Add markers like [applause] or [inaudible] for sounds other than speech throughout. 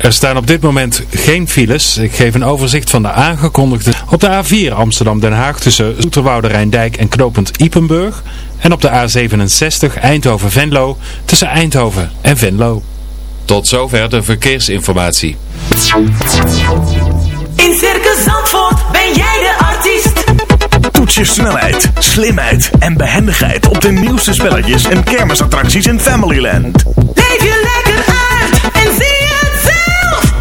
Er staan op dit moment geen files. Ik geef een overzicht van de aangekondigde op de A4 Amsterdam-Den Haag tussen Zoeterwoude Rijndijk en Knopend Ipenburg. En op de A67 Eindhoven-Venlo tussen Eindhoven en Venlo. Tot zover de verkeersinformatie. In Circus Zandvoort ben jij de artiest. Toets je snelheid, slimheid en behendigheid op de nieuwste spelletjes en kermisattracties in Familyland. Leef je lekker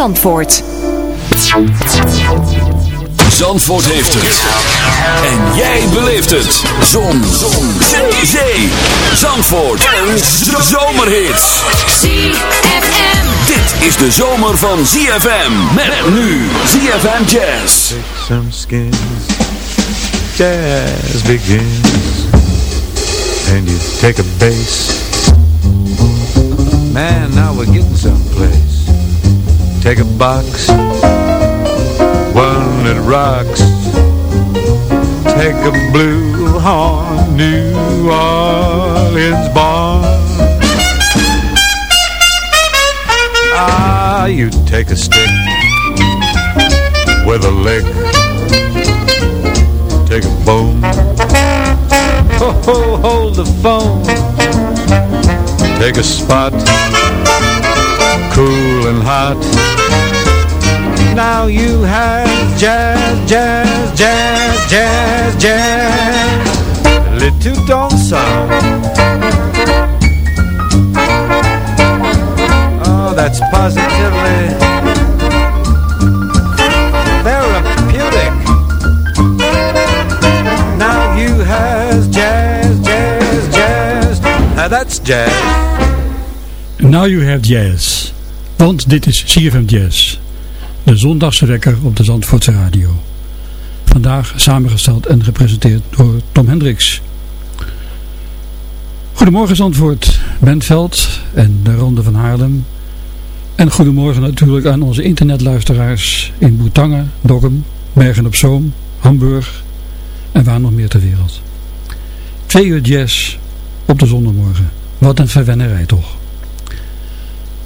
Zandvoort. Zandvoort heeft het. En jij beleeft het. Zon. Zon. Zee. Zee. Zandvoort. Een zomerhit. ZFM. Dit is de zomer van ZFM. Met nu ZFM Jazz. Take some skins. Jazz begins. And you take a bass. Man, now we're getting someplace. Take a box. One that rocks. Take a blue horn, New Orleans born. Ah, you take a stick with a lick. Take a bone. Ho, ho, hold the phone. Take a spot. Cool and hot. Now you have jazz, jazz, jazz, jazz, jazz. A little don't sound. Oh, that's positively therapeutic. Now you has jazz, jazz, jazz. Now that's jazz. Now you have jazz. Want dit is CFM Jazz. De zondagse wekker op de Zandvoortse radio. Vandaag samengesteld en gepresenteerd door Tom Hendricks. Goedemorgen Zandvoort, Bentveld en de Ronde van Haarlem. En goedemorgen natuurlijk aan onze internetluisteraars in Boetangen, Dokkum, Bergen op Zoom, Hamburg en waar nog meer ter wereld. Twee uur jazz op de zondagmorgen. Wat een verwennerij toch.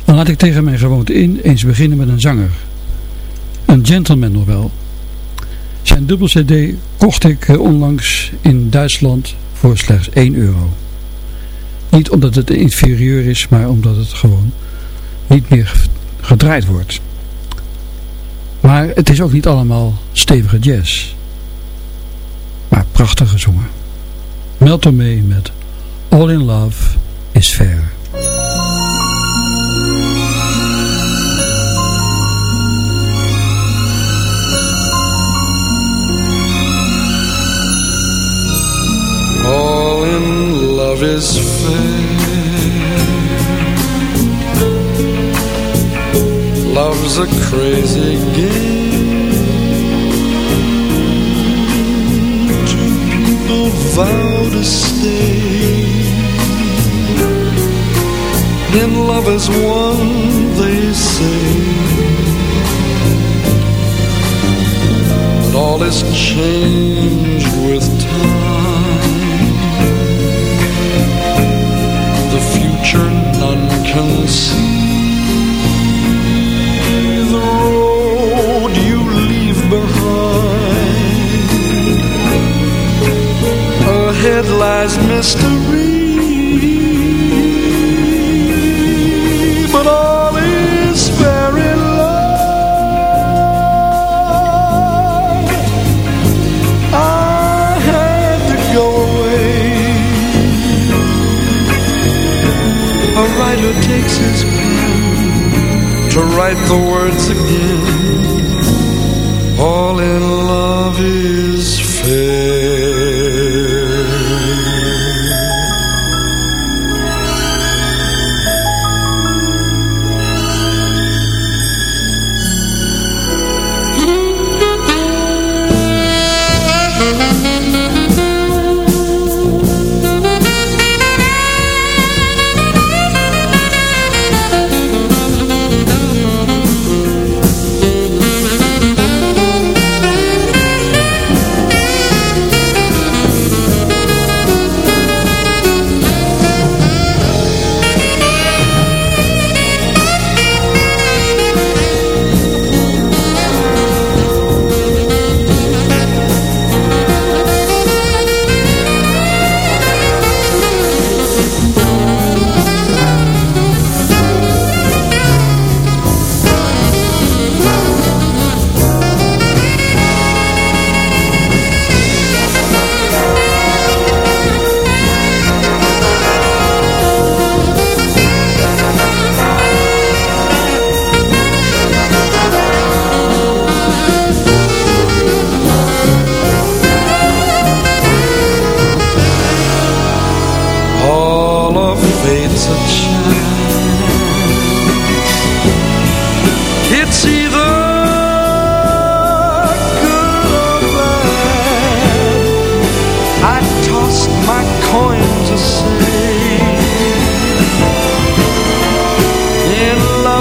Dan laat ik tegen mijn gewoonte in eens beginnen met een zanger. Een gentleman nog wel. Zijn dubbel cd kocht ik eh, onlangs in Duitsland voor slechts 1 euro. Niet omdat het inferieur is, maar omdat het gewoon niet meer gedraaid wordt. Maar het is ook niet allemaal stevige jazz. Maar prachtig gezongen. Meld mee met All in Love is Fair. is fair Love's a crazy game. Two people vow to stay. Then love is one, they say. But all is changed with time. can see the road you leave behind. Ahead lies mystery. words again.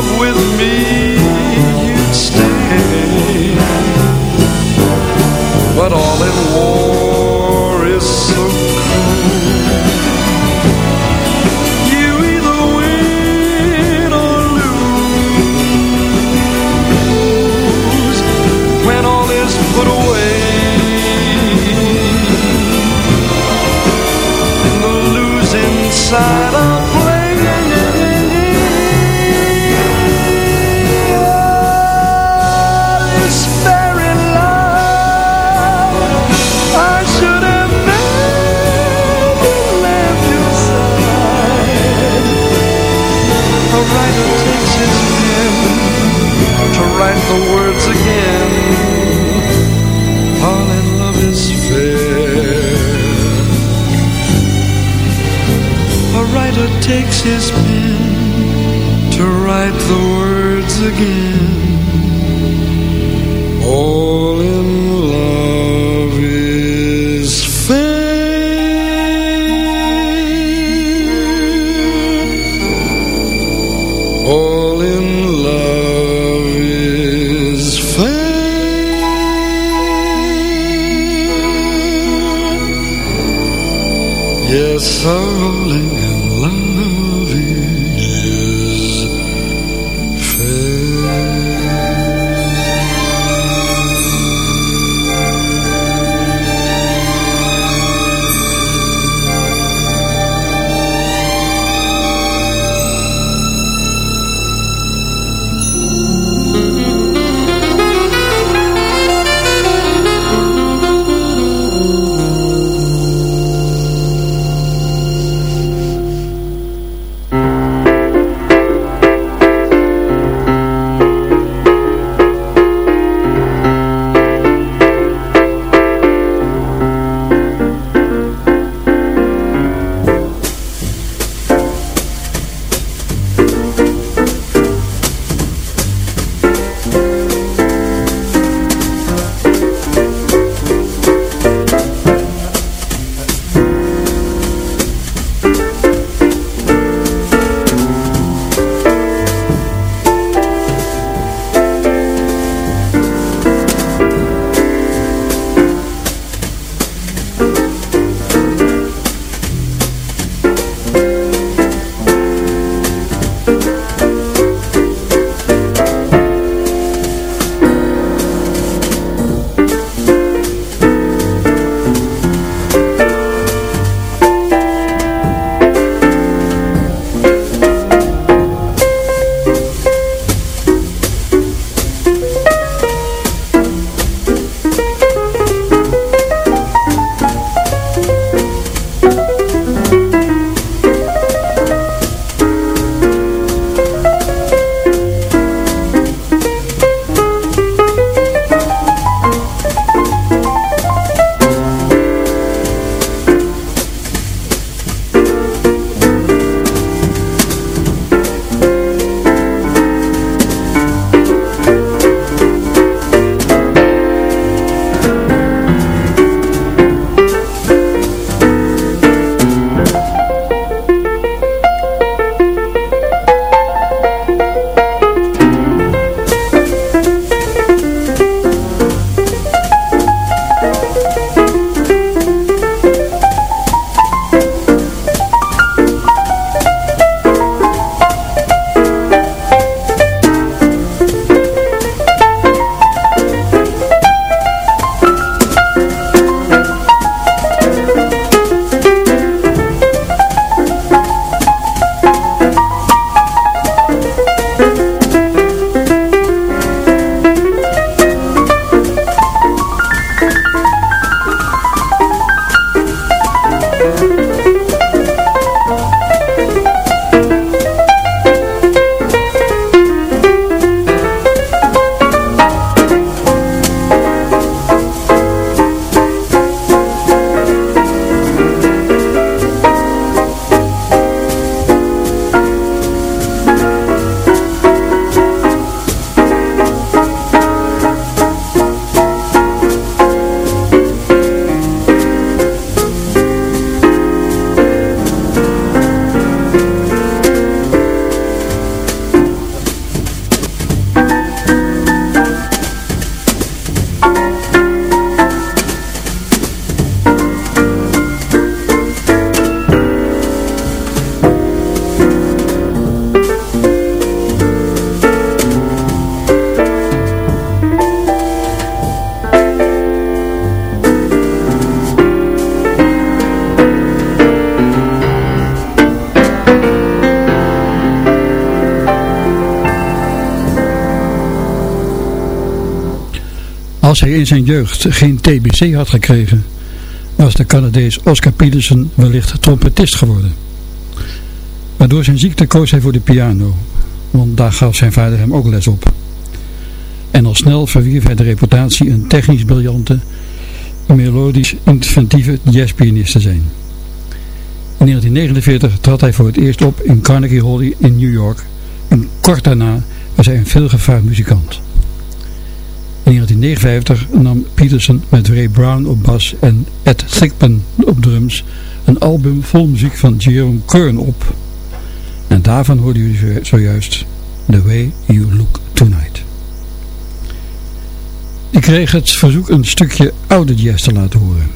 love with me. In zijn jeugd geen TBC had gekregen, was de Canadees Oscar Peterson wellicht trompetist geworden. Maar door zijn ziekte koos hij voor de piano, want daar gaf zijn vader hem ook les op. En al snel verwierf hij de reputatie een technisch briljante, melodisch inventieve jazzpianist te zijn. In 1949 trad hij voor het eerst op in Carnegie Hall in New York en kort daarna was hij een veelgevraagd muzikant. In 1959 nam Peterson met Ray Brown op bas en Ed Thigpen op drums een album vol muziek van Jerome Kern op. En daarvan hoorden jullie zojuist The Way You Look Tonight. Ik kreeg het verzoek een stukje oude jazz te laten horen.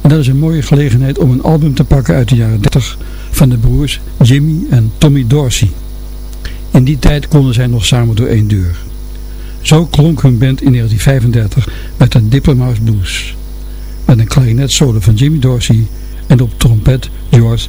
En dat is een mooie gelegenheid om een album te pakken uit de jaren 30 van de broers Jimmy en Tommy Dorsey. In die tijd konden zij nog samen door één deur. Zo klonk hun band in 1935 met een Diploma's Blues. Met een klarinet solo van Jimmy Dorsey en op trompet George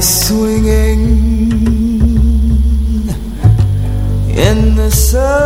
Thole. in the southern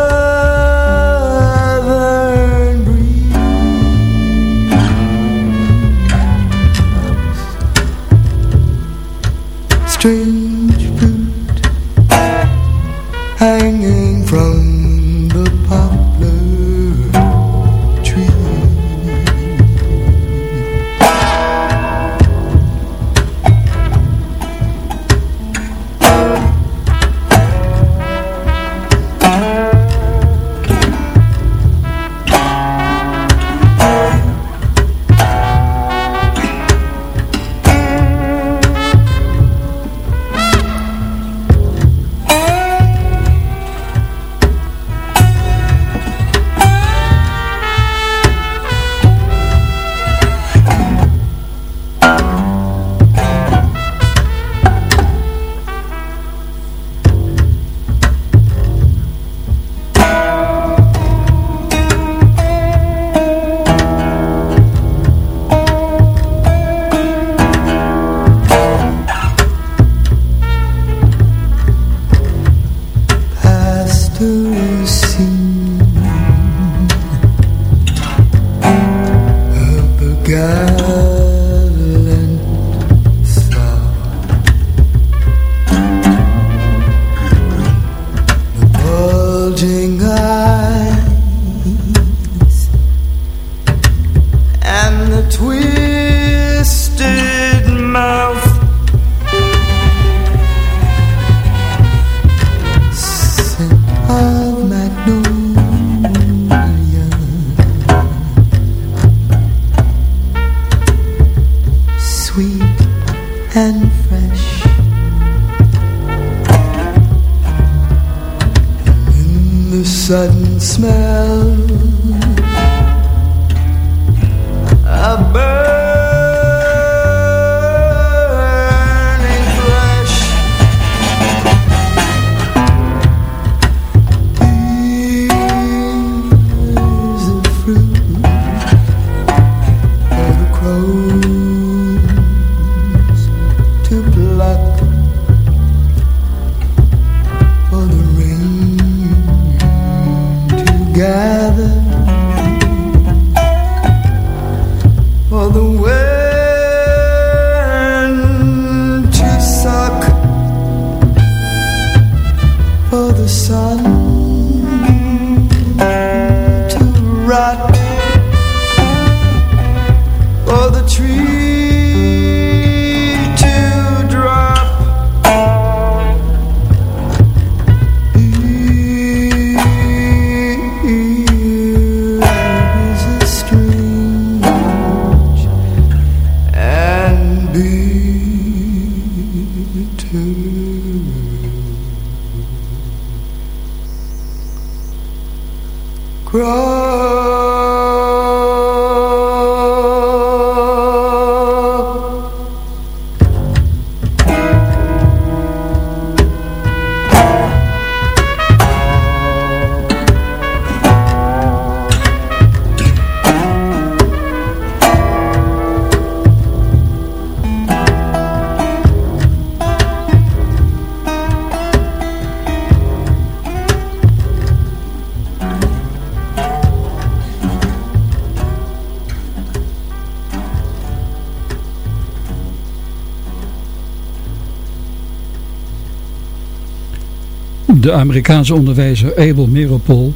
De Amerikaanse onderwijzer Abel Meeropol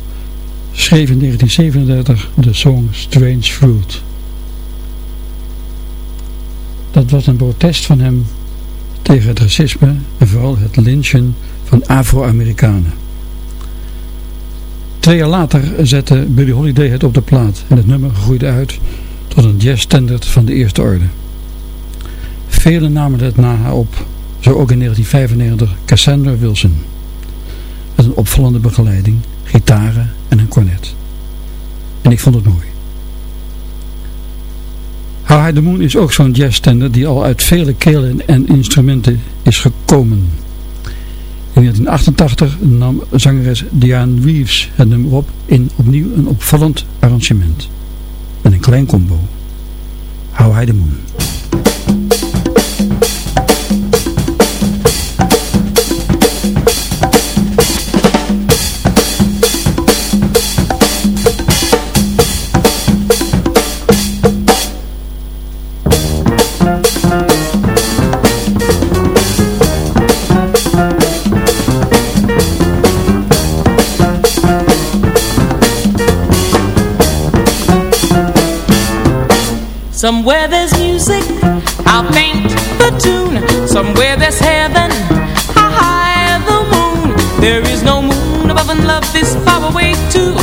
schreef in 1937 de song Strange Fruit. Dat was een protest van hem tegen het racisme en vooral het lynchen van Afro-Amerikanen. Twee jaar later zette Billie Holiday het op de plaat en het nummer groeide uit tot een jazzstandard van de eerste orde. Velen namen het na haar op, zo ook in 1995 Cassandra Wilson met een opvallende begeleiding, gitaren en een cornet. En ik vond het mooi. How High the Moon is ook zo'n jazzstender die al uit vele kelen en instrumenten is gekomen. In 1988 nam zangeres Diane Reeves het nummer op in opnieuw een opvallend arrangement. Met een klein combo. How High the Moon. Somewhere there's music, I'll paint the tune. Somewhere there's heaven, high the moon. There is no moon above and love this far away too.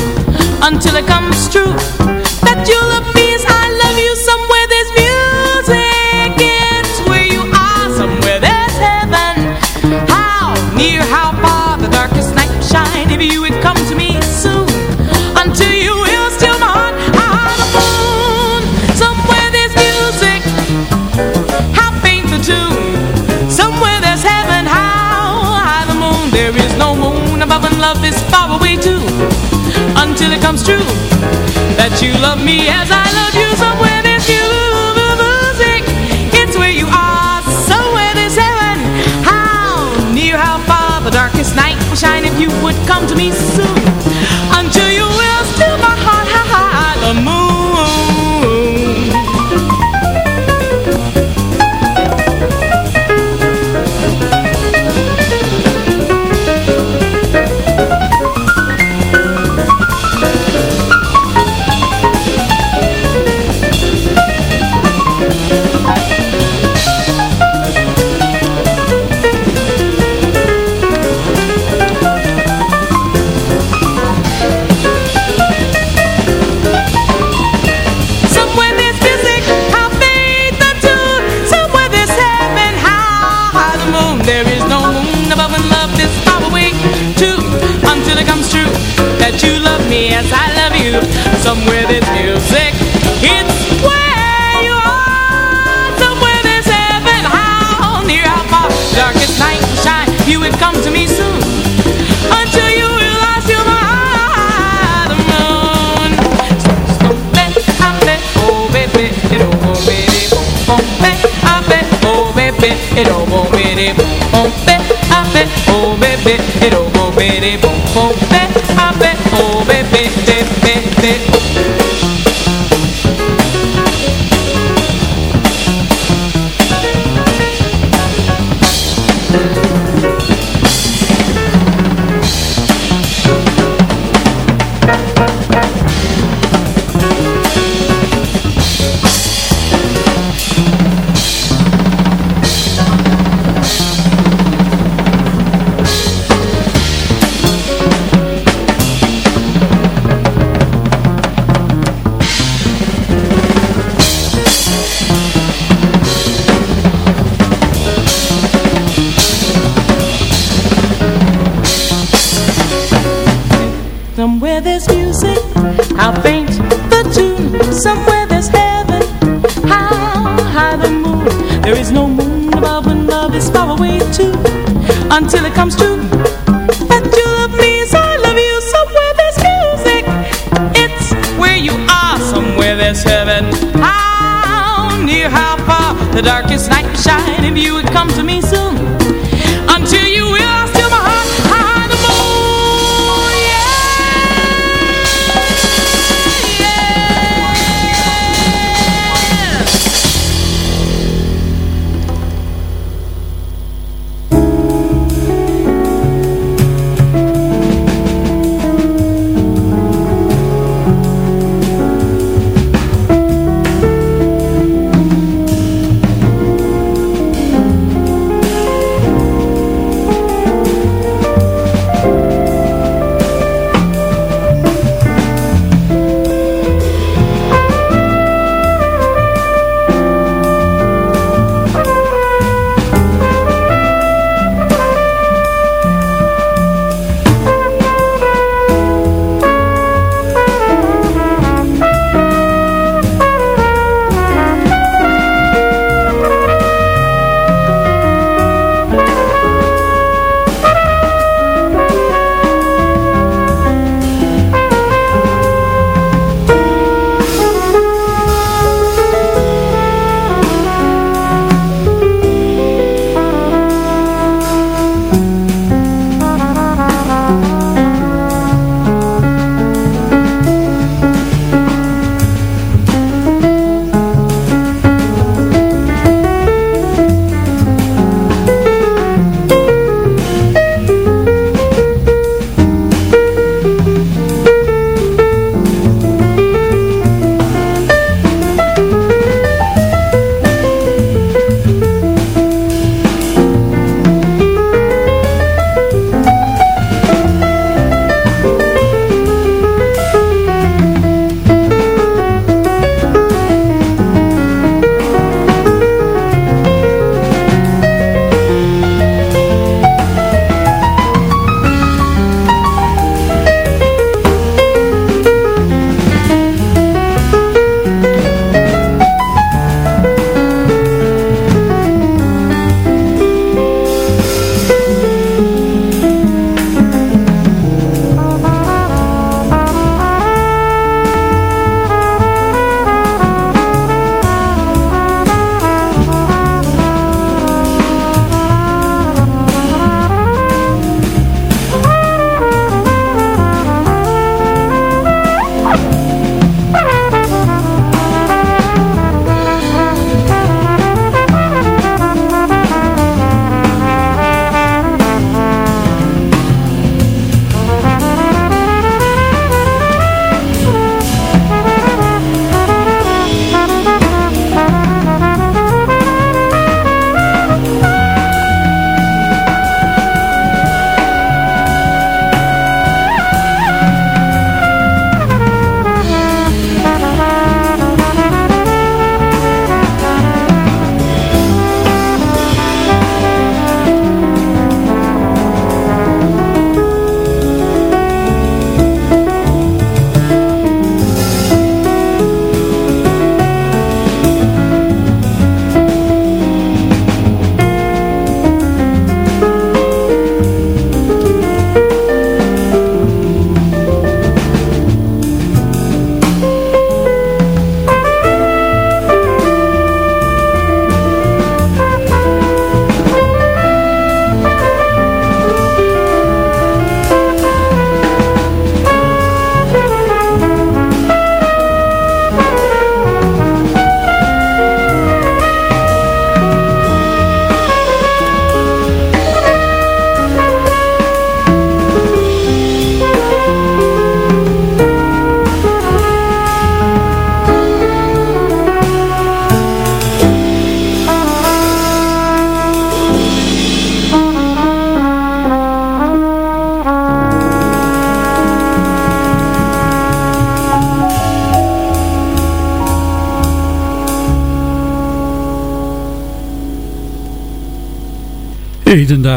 Until it comes true that you love me as I love you. Somewhere there's music, it's where you are. Somewhere there's heaven. How near, how far, the darkest night shine if you Until it comes true that you love me as I love you. Somewhere there's music, it's where you are. Somewhere there's heaven, how near, how far the darkest night will shine if you would come to me soon. Faint the tune. Somewhere there's heaven, how high the moon. There is no moon above when love is far away too. Until it comes true that you love me as I love you. Somewhere there's music, it's where you are. Somewhere there's heaven, how near, how far. The darkest night shine if you would come to me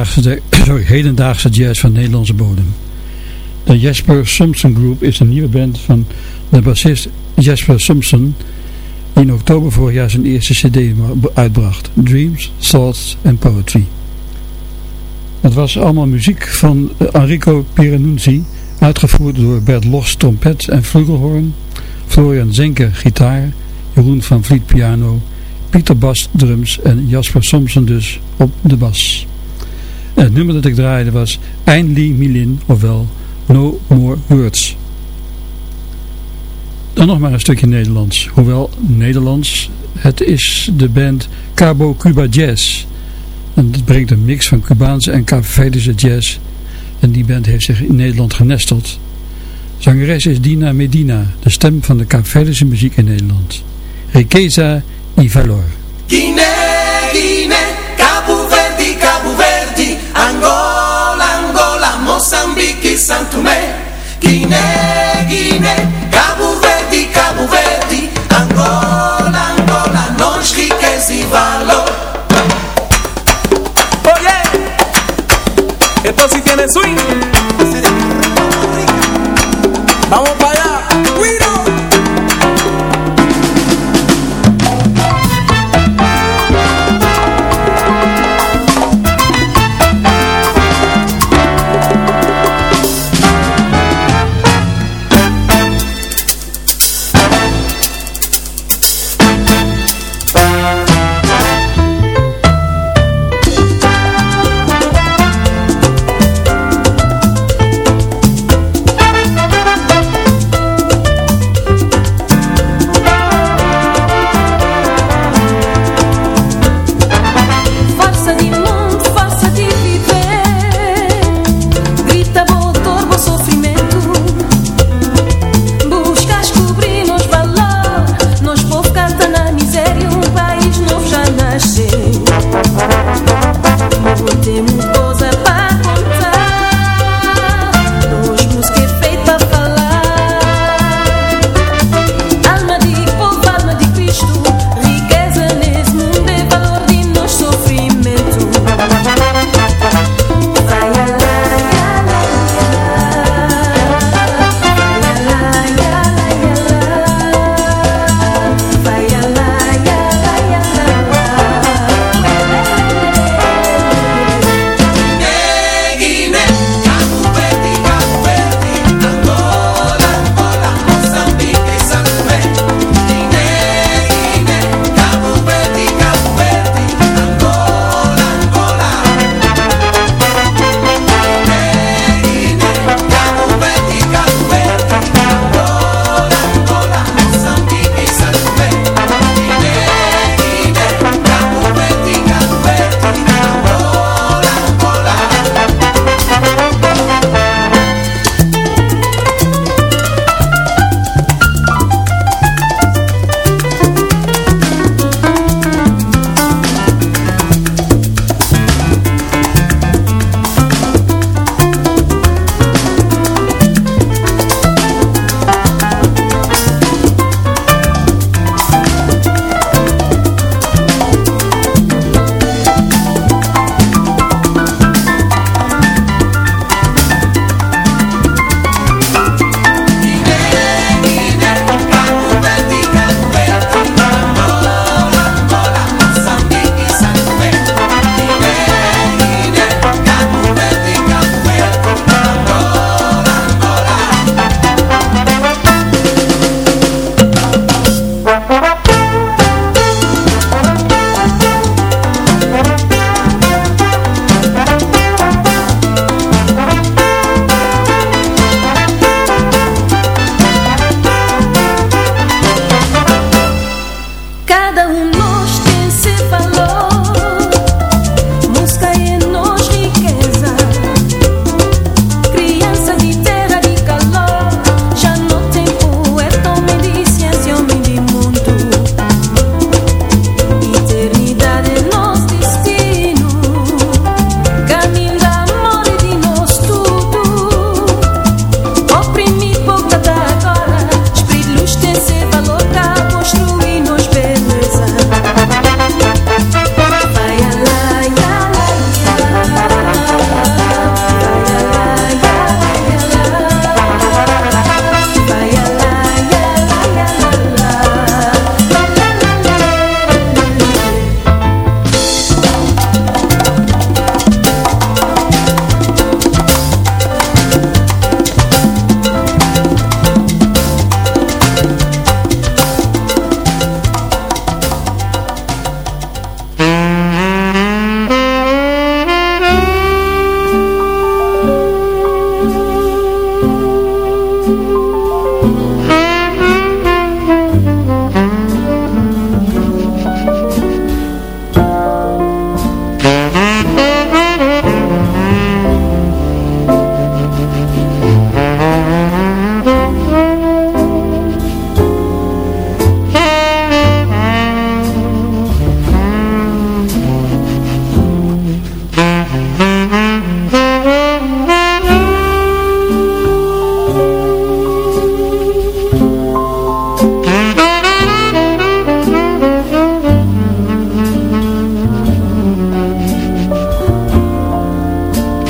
Hedendaagse, [coughs] sorry, hedendaagse jazz van Nederlandse bodem. De Jasper Simpson Group is een nieuwe band van de bassist Jasper Simpson die in oktober vorig jaar zijn eerste cd uitbracht. Dreams, Thoughts and Poetry. Het was allemaal muziek van eh, Enrico Piranunzi, uitgevoerd door Bert Los trompet en flugelhorn, Florian Zenker gitaar, Jeroen van Vliet piano, Pieter Bas drums en Jasper Simpson dus op de bas. Het nummer dat ik draaide was Eindly Milin, ofwel No More Words. Dan nog maar een stukje Nederlands. Hoewel Nederlands, het is de band Cabo Cuba Jazz. En dat brengt een mix van Cubaanse en Cavavedische jazz. En die band heeft zich in Nederland genesteld. Zangeres is Dina Medina, de stem van de Cavavedische muziek in Nederland. Riqueza y Valor. Guinea, Santo Tomé. Guinea, Guinea, Cabo Verde, Cabo Verde, Angola, Angola, nós riqueza e valor. Oye, esto sí tiene swing.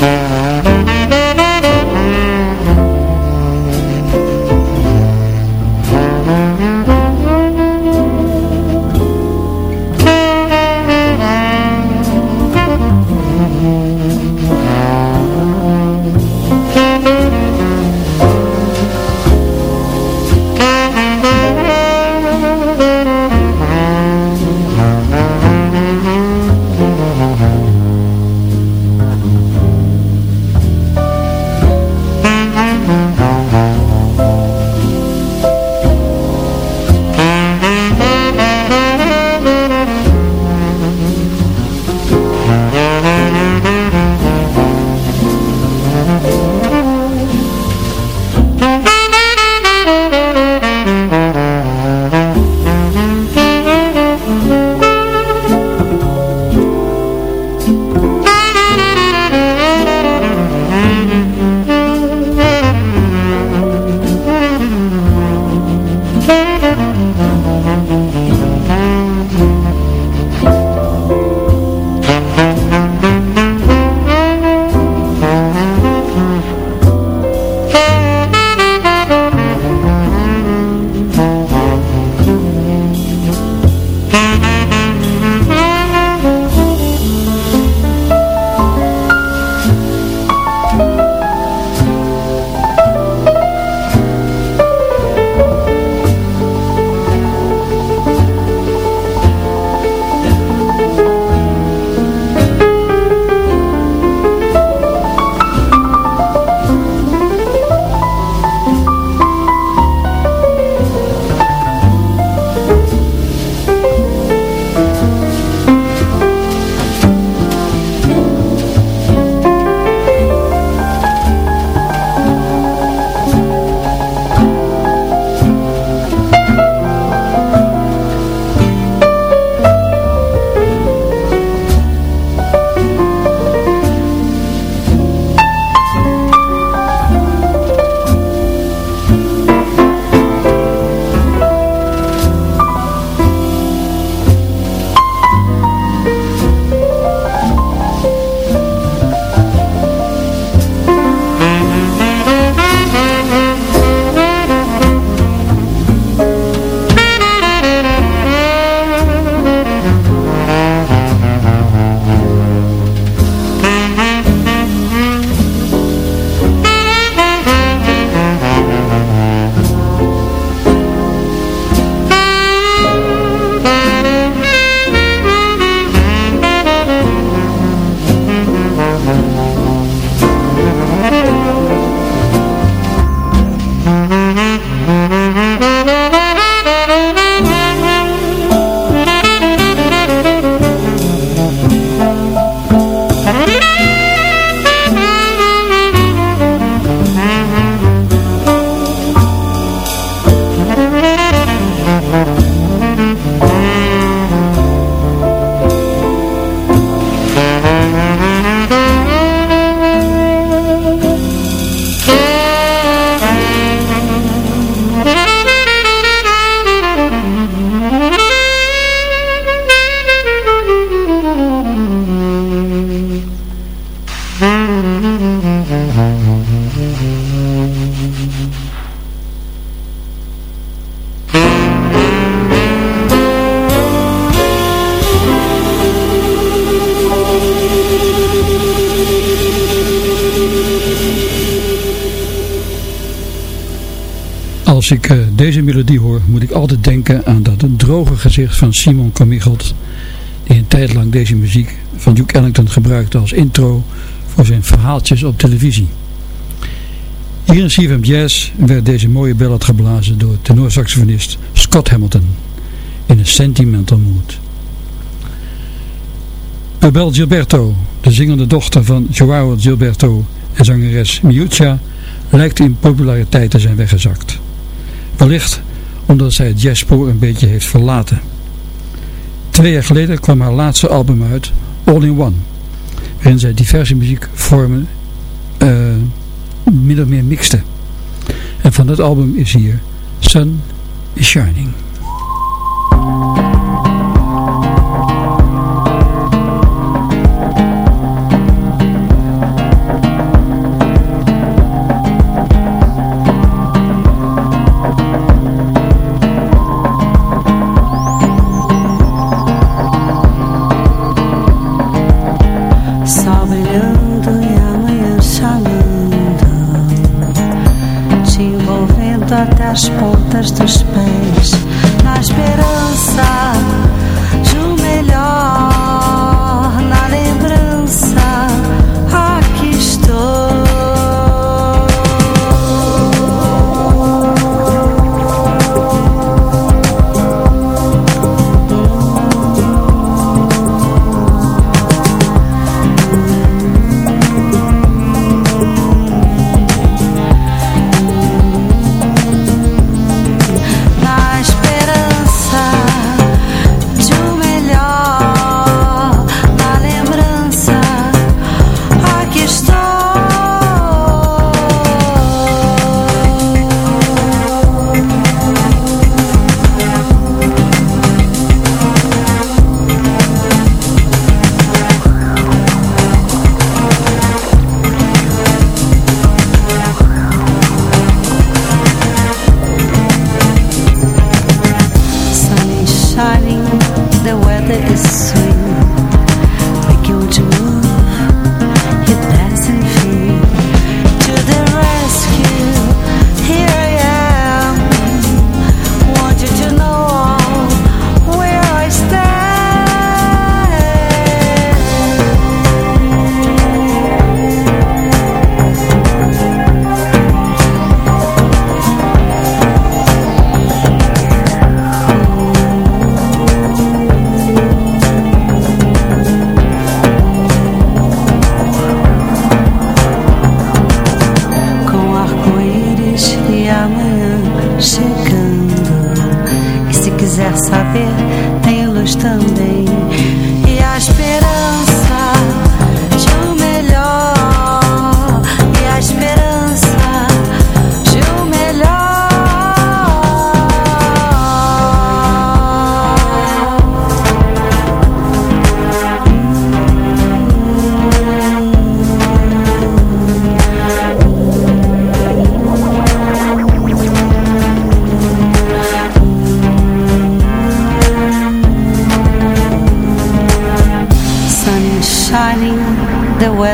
Yeah. Als ik uh, deze melodie hoor, moet ik altijd denken aan dat droge gezicht van Simon Kamichelt, die een tijd lang deze muziek van Duke Ellington gebruikte als intro voor zijn verhaaltjes op televisie. Hier in CFM Jazz werd deze mooie ballad geblazen door tenorsaxofonist Scott Hamilton in een sentimental mood. Abel Gilberto, de zingende dochter van Joao Gilberto en zangeres Miuccia, lijkt in populariteit te zijn weggezakt. Wellicht omdat zij het jazzspoor een beetje heeft verlaten. Twee jaar geleden kwam haar laatste album uit, All in One, waarin zij diverse muziekvormen uh, min of meer mixte. En van dat album is hier Sun is Shining.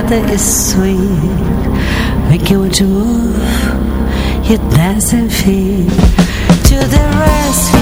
Weather is sweet. Make you want to move, you dance and feel to the rescue.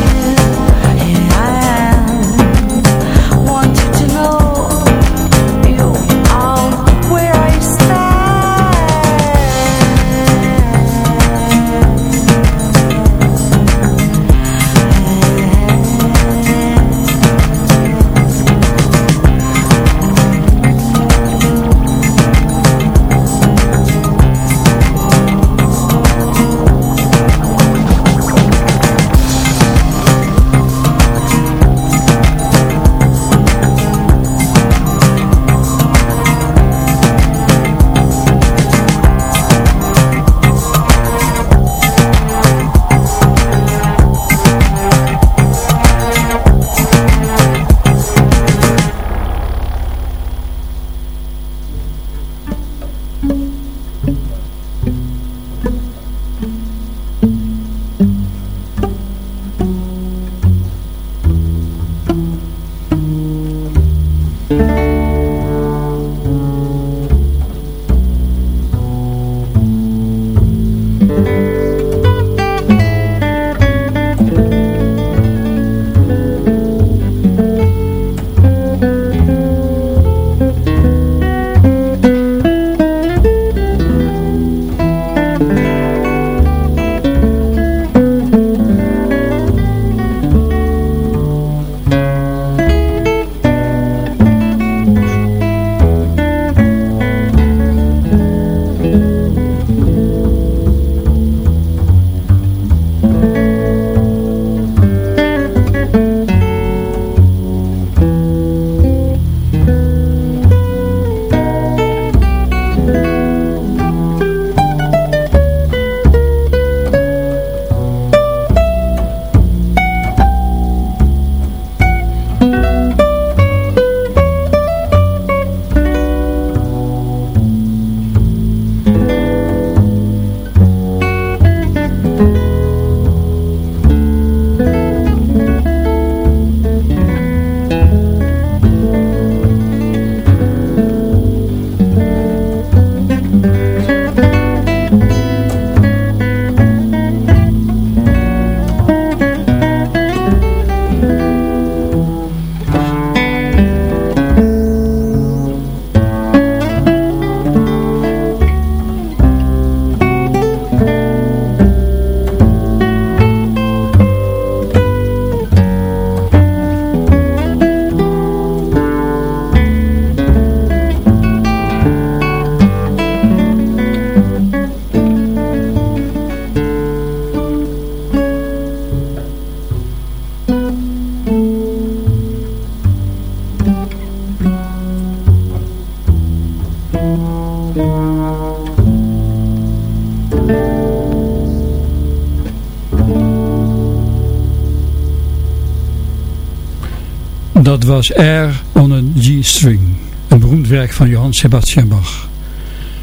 Was Air on a G-string, een beroemd werk van Johann Sebastian Bach.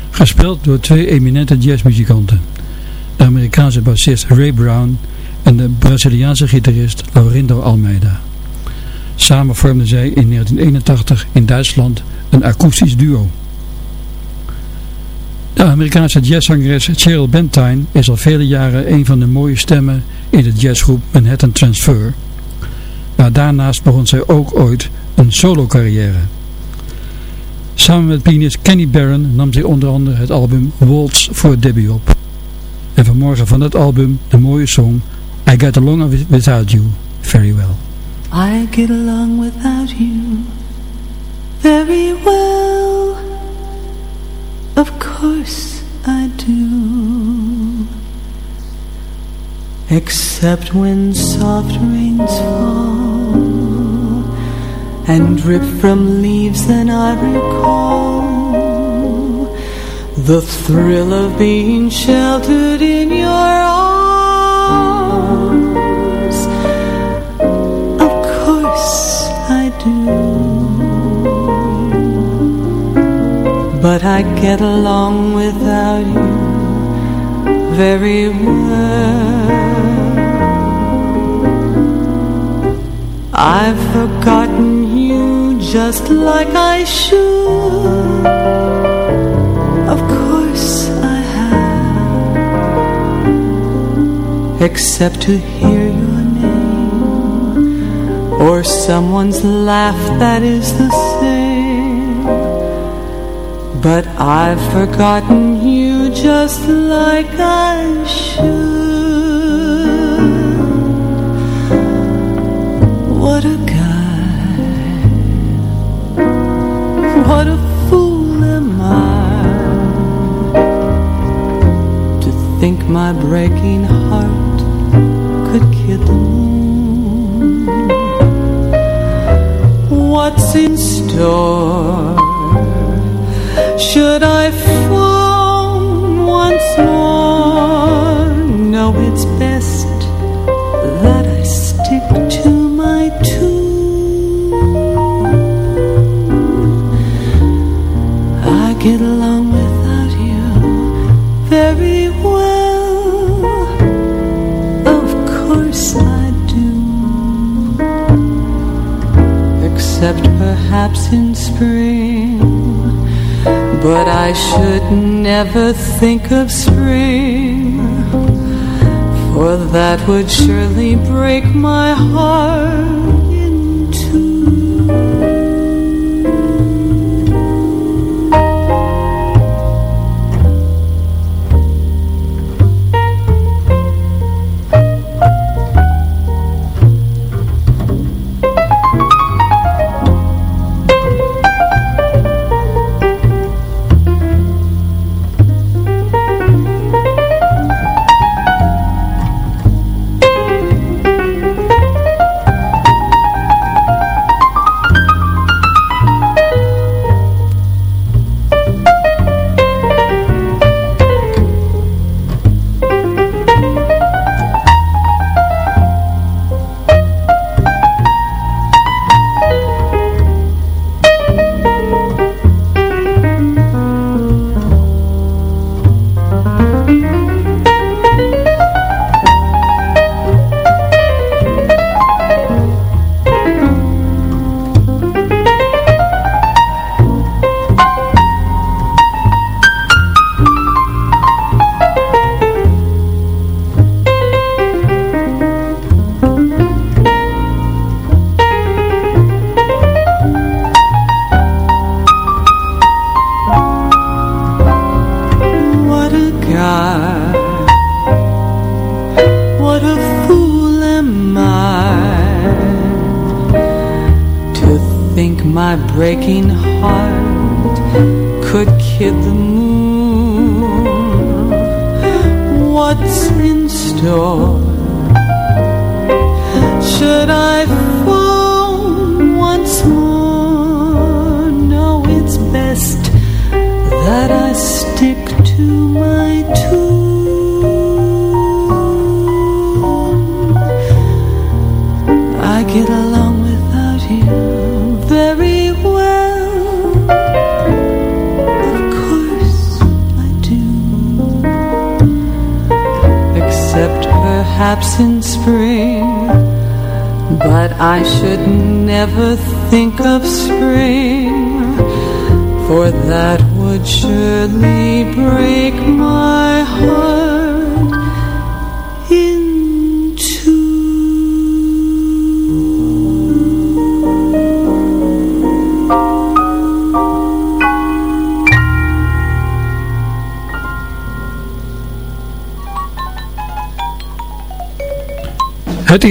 Gespeeld door twee eminente jazzmuzikanten, de Amerikaanse bassist Ray Brown en de Braziliaanse gitarist Laurindo Almeida. Samen vormden zij in 1981 in Duitsland een akoestisch duo. De Amerikaanse jazzzangeres Cheryl Bentine is al vele jaren een van de mooie stemmen in de jazzgroep Manhattan Transfer. Maar daarnaast begon zij ook ooit een solo carrière. Samen met pianist Kenny Barron nam zij onder andere het album Waltz voor Debbie op. En vanmorgen van dat album de mooie song I Get Along Without You Very Well. I get along without you very well. Of course I do. Except when soft rains fall and drip from leaves, then I recall the thrill of being sheltered in your arms. Of course I do. But I get along without you very well. I've forgotten you just like I should. Of course I have. Except to hear your name or someone's laugh that is the same. But I've forgotten you just like I should. What a guy. What a fool am I to think my breaking heart could kill the moon. What's in store? Should I perhaps in spring. But I should never think of spring For that would surely break my heart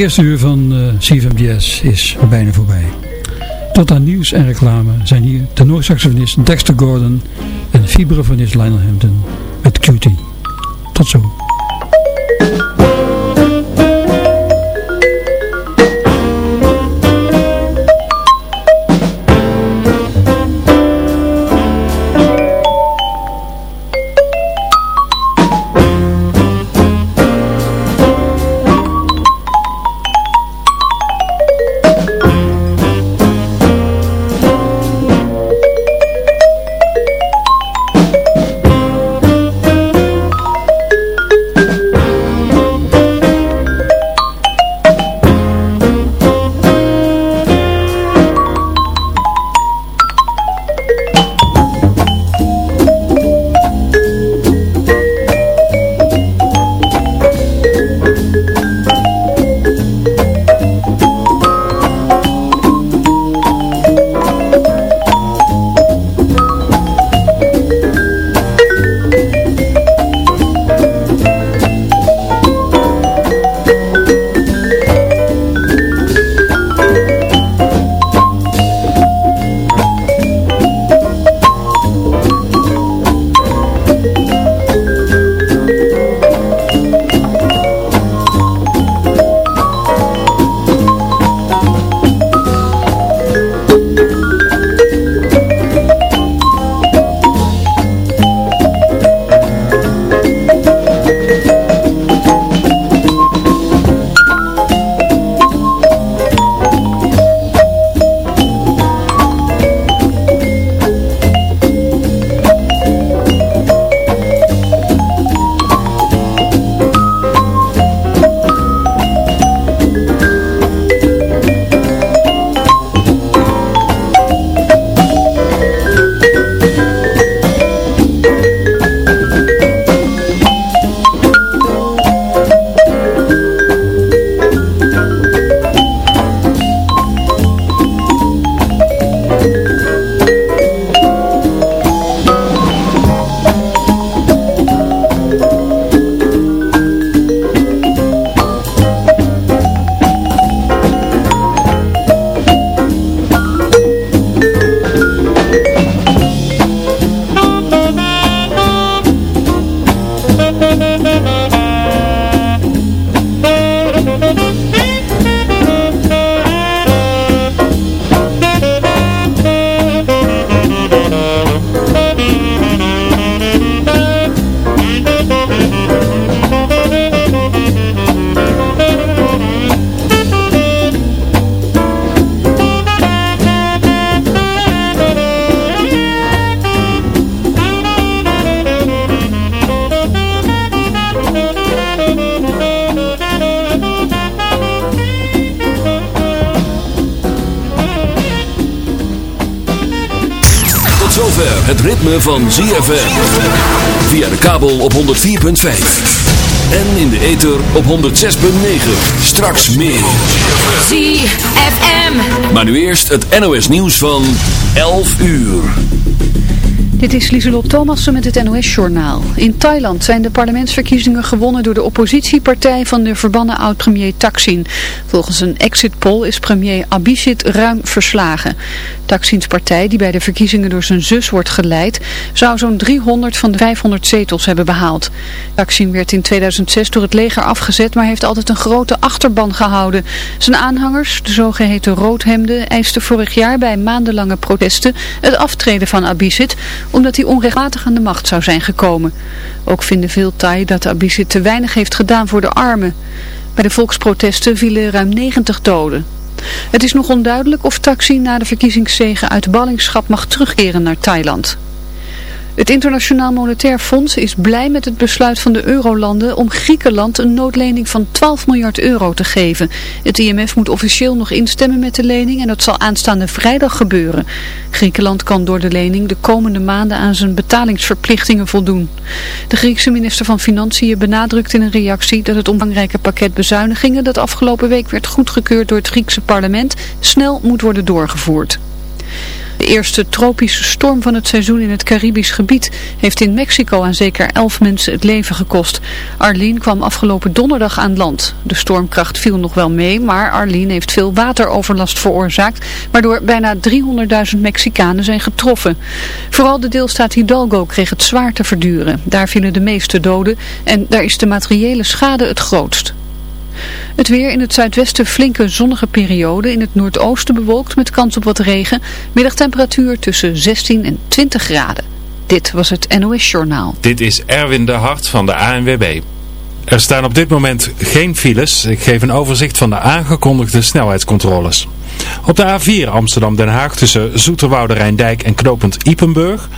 eerste uur van uh, CFM Jazz is bijna voorbij. Tot aan nieuws en reclame zijn hier tenorsaxofonist Dexter Gordon en vibrafonist Lionel Hampton met Cutie. Tot zo. Van ZFM. Via de kabel op 104.5. En in de ether op 106.9. Straks meer. ZFM. Maar nu eerst het NOS nieuws van 11 uur. Dit is Lieselot Thomassen met het NOS-journaal. In Thailand zijn de parlementsverkiezingen gewonnen door de oppositiepartij van de verbannen oud-premier Thaksin. Volgens een exit poll is premier Abhisit ruim verslagen. Taksins partij, die bij de verkiezingen door zijn zus wordt geleid, zou zo'n 300 van de 500 zetels hebben behaald. Taksin werd in 2006 door het leger afgezet, maar heeft altijd een grote achterban gehouden. Zijn aanhangers, de zogeheten roodhemden, eisten vorig jaar bij maandenlange protesten het aftreden van Abhisit, omdat hij onrechtmatig aan de macht zou zijn gekomen. Ook vinden veel Thai dat Abhisit te weinig heeft gedaan voor de armen. Bij de volksprotesten vielen ruim 90 doden. Het is nog onduidelijk of Taxi na de verkiezingszegen uit ballingschap mag terugkeren naar Thailand. Het Internationaal Monetair Fonds is blij met het besluit van de eurolanden om Griekenland een noodlening van 12 miljard euro te geven. Het IMF moet officieel nog instemmen met de lening en dat zal aanstaande vrijdag gebeuren. Griekenland kan door de lening de komende maanden aan zijn betalingsverplichtingen voldoen. De Griekse minister van Financiën benadrukt in een reactie dat het omvangrijke pakket bezuinigingen dat afgelopen week werd goedgekeurd door het Griekse parlement snel moet worden doorgevoerd. De eerste tropische storm van het seizoen in het Caribisch gebied heeft in Mexico aan zeker elf mensen het leven gekost. Arlene kwam afgelopen donderdag aan land. De stormkracht viel nog wel mee, maar Arlene heeft veel wateroverlast veroorzaakt, waardoor bijna 300.000 Mexicanen zijn getroffen. Vooral de deelstaat Hidalgo kreeg het zwaar te verduren. Daar vielen de meeste doden en daar is de materiële schade het grootst. Het weer in het zuidwesten flinke zonnige periode. In het noordoosten bewolkt met kans op wat regen. Middagtemperatuur tussen 16 en 20 graden. Dit was het NOS Journaal. Dit is Erwin de Hart van de ANWB. Er staan op dit moment geen files. Ik geef een overzicht van de aangekondigde snelheidscontroles. Op de A4 Amsterdam-Den Haag tussen Zoeterwoude Rijndijk en Knopend Ipenburg